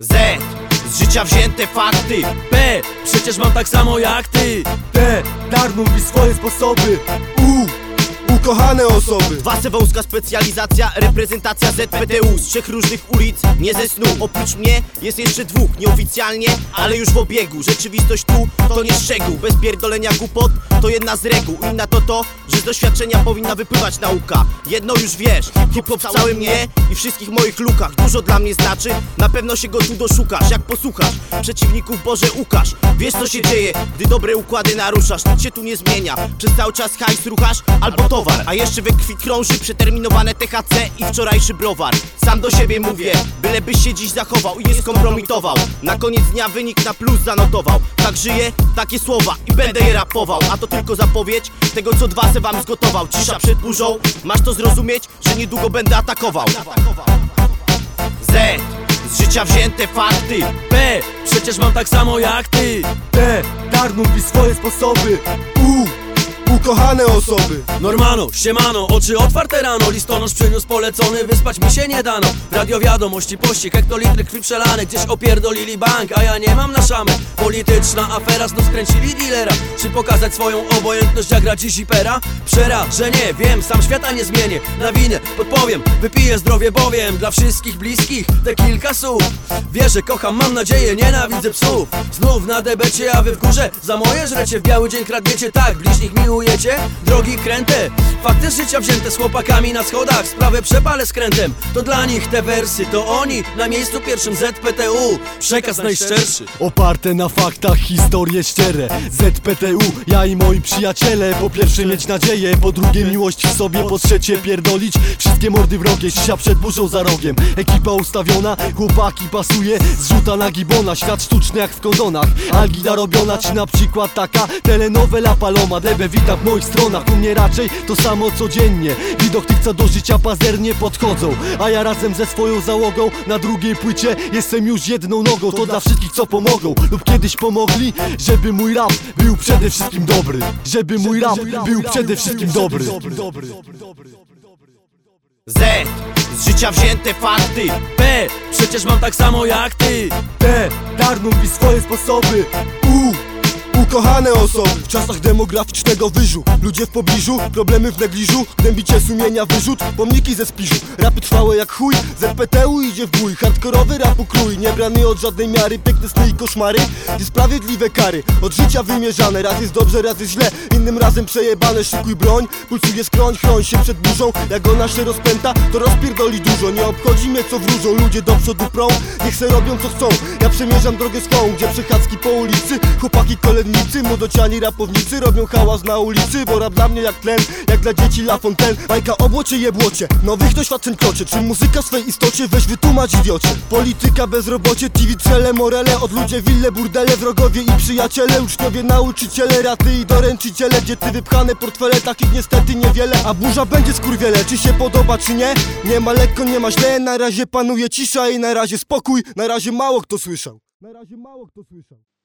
Z. Z życia wzięte fakty P. Przecież mam tak samo jak ty D. Darnów i swoje sposoby U. Ukochane osoby. Wasy wąska specjalizacja, reprezentacja ZPTU Z trzech różnych ulic, nie ze snu Oprócz mnie jest jeszcze dwóch, nieoficjalnie, ale już w obiegu. Rzeczywistość tu to nie szczegół, bez pierdolenia głupot to jedna z reguł. Inna to to, że z doświadczenia powinna wypływać nauka. Jedno już wiesz, hip-hop w całym mnie i wszystkich moich lukach. Dużo dla mnie znaczy, na pewno się go tu doszukasz. Jak posłuchasz, przeciwników Boże ukaż Wiesz co się dzieje, gdy dobre układy naruszasz Nic się tu nie zmienia, przez cały czas hajs ruchasz albo towar A jeszcze we krwi krąży przeterminowane THC i wczorajszy browar. Sam do siebie mówię, bylebyś się dziś zachował i nie skompromitował. Na koniec dnia wynik na plus zanotował. Tak żyję, takie słowa i będę je rapował. A to tylko zapowiedź tego co dwa se wam zgotował. Cisza przed burzą, masz to zrozumieć, że niedługo będę atakował. Z z życia wzięte fakty P. Przecież mam tak samo jak ty. D. Darnów i swoje sposoby. U. Ukochane osoby. Normano, siemano, oczy otwarte rano. Listonosz przyniósł polecony, wyspać mi się nie dano. Radio wiadomości, pościg, hektolitry krwi przelane. Gdzieś opierdolili bank, a ja nie mam na szamę. Polityczna afera, znów skręcili dealera. Czy pokazać swoją obojętność jak radzi zipera? Przerażenie, wiem, sam świata nie zmienię. Na winę podpowiem, wypiję zdrowie bowiem Dla wszystkich bliskich te kilka słów. Wierzę, kocham, mam nadzieję, nienawidzę psów. Znów na debecie, a wy w górze Za moje żrecie. W biały dzień kradniecie Tak, bliźnich miłujecie, drogi kręte Fakty życia wzięte z chłopakami na schodach Sprawę przepalę skrętem. To dla nich te wersy, to oni Na miejscu pierwszym ZPTU Przekaz najszczerszy Oparte na faktach, historie ściere ZPTU, ja i moi przyjaciele. Po pierwsze mieć nadzieję, po drugie miłość w sobie Po trzecie pierdolić. Wszystkie mordy wrogie Sia przed burzą za rogiem. Ekipa ustawiona, chłopaki pasuje Zrzuta na gibona, świat sztuczny jak w kondonach Algida robiona, czy na przykład taka Telenowela Paloma, DB witam moich stronach U mnie raczej to samo codziennie Widok tych co do życia pazernie podchodzą A ja razem ze swoją załogą Na drugiej płycie jestem już jedną nogą To dla wszystkich co pomogą lub kiedyś pomogli Żeby mój rap był przede wszystkim dobry Żeby mój rap był przede wszystkim dobry Z z życia wzięte fakty P. Przecież mam tak samo jak ty D. Darnów i swoje sposoby U. Ukochane osoby. W czasach demograficznego wyżu. Ludzie w pobliżu, problemy w negliżu. Dębicie sumienia wyrzut, pomniki ze spiżu. Rapy trwałe jak chuj, ZPTU idzie w bój. Hardkorowy rapu krój, nie brany od żadnej miary. Piękne sny i koszmary, gdzie sprawiedliwe kary. Od życia wymierzane, raz jest dobrze, raz jest źle. Innym razem przejebane, szykuj broń. Pulsuje skroń, chroń się przed burzą. Jak ona się rozpęta, to rozpierdoli dużo. Nie obchodzi mnie co wróżą, ludzie do przodu prą Niech se robią co chcą, ja przemierzam drogę swą Gdzie przechadzki po ulicy, chłopaki kolędnicy Młodociani rapownicy robią hałas na ulicy Bo rap dla mnie jak tlen, jak dla dzieci La Fontaine. Bajka obłocie jebłocie, nowych doświadczeń krocie Czy muzyka swej istocie, weź wytłumacz idiocie. Polityka, bezrobocie, TV, cele, morele Od ludzie, wille, burdele, wrogowie i przyjaciele. Uczniowie, nauczyciele, raty i doręczyciele. Gdzie ty wypchane portfele, takich niestety niewiele. A burza będzie skurwiele, czy się podoba czy nie? Nie ma lekko, nie ma źle, na razie panuje cisza i na razie spokój. Na razie mało kto słyszał. Na razie mało kto słyszał